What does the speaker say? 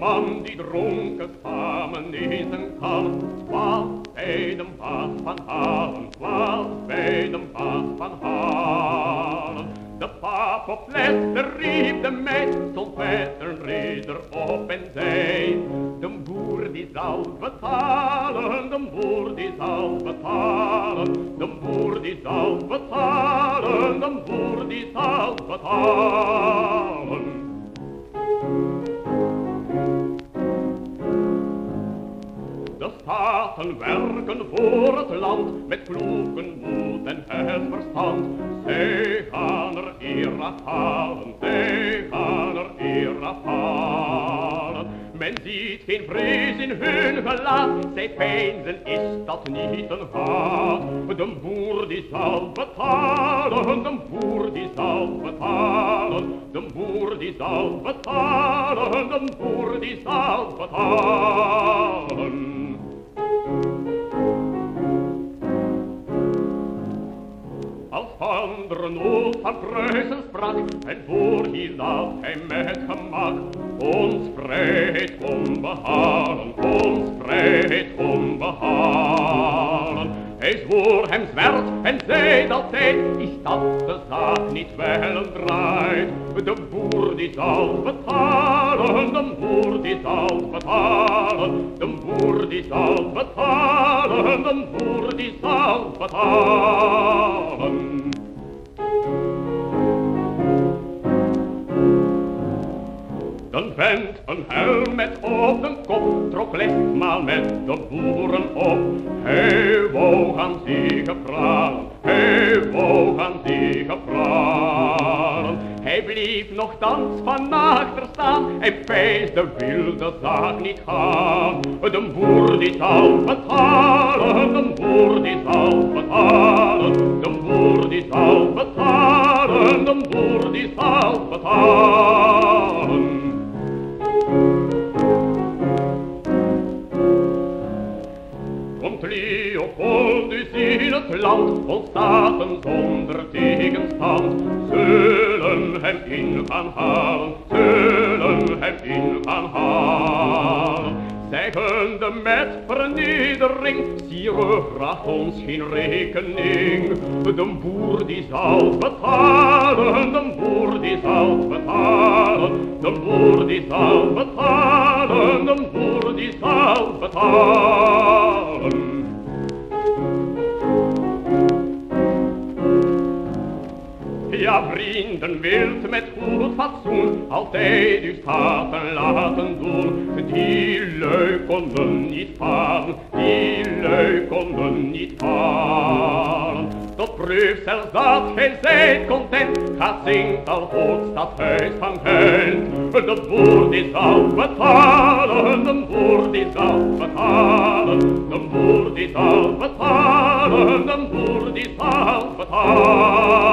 man die dronken samen in zijn kan. Twaalf bij de baas van Halen, twaalf bij de baas van Halen. De paap op letter riep de meid, stond met een ridder op en zei. De boer die zal betalen, de boer die zal betalen. De boer die zal betalen, de boer die zal betalen. De staten werken voor het land met kloeken moed en het verstand. Zij gaan er eer afhalen, zij gaan er eer afhalen. Men ziet geen vrees in hun gelaat, zij pijnzen, is dat niet een haat? De boer die zal betalen, de boer die zal betalen, de boer die zal betalen, de boer die zal betalen. Der nood van Pruisen sprak, en voor hield hij met gemak. Ons vrijheid onbehalen, ons vrijheid onbehalen. Hij zwoer hem zwerd en zei altijd, is dat de zaak niet wel draait. De boer die zal betalen, de boer die zal betalen, de boer die zal betalen, de boer die zal betalen. Dan vent een helmet op de kop, trok lichtmaal met de boeren op. Hij wou gaan zegepralen, hij wou gaan zegepralen. Hij bleef nogthans van achter staan wil de zaak niet gaan. De boer die zal betalen, de boer die zal betalen, de boer die zal betalen, de boer die zal betalen. Komt Leopoldus in het land, vol staten zonder tegenstand, zullen hem in gaan halen, zullen hem in gaan halen. Zeggen de met vernedering, Sire, vraag ons geen rekening. De boer die zal betalen, de boer die zal betalen, de boer die zal betalen, de boer die zal betalen. Ja, vrienden, wilt met goed fatsoen altijd uw staten laten doen. Die lui konden niet falen, die lui konden niet falen. Tot proef zelfs dat gij zijt content, gaat zingt al goed stadhuis van Gent. De boer die zal betalen, de boer die zal betalen, de boer die zal betalen, de boer die zal betalen.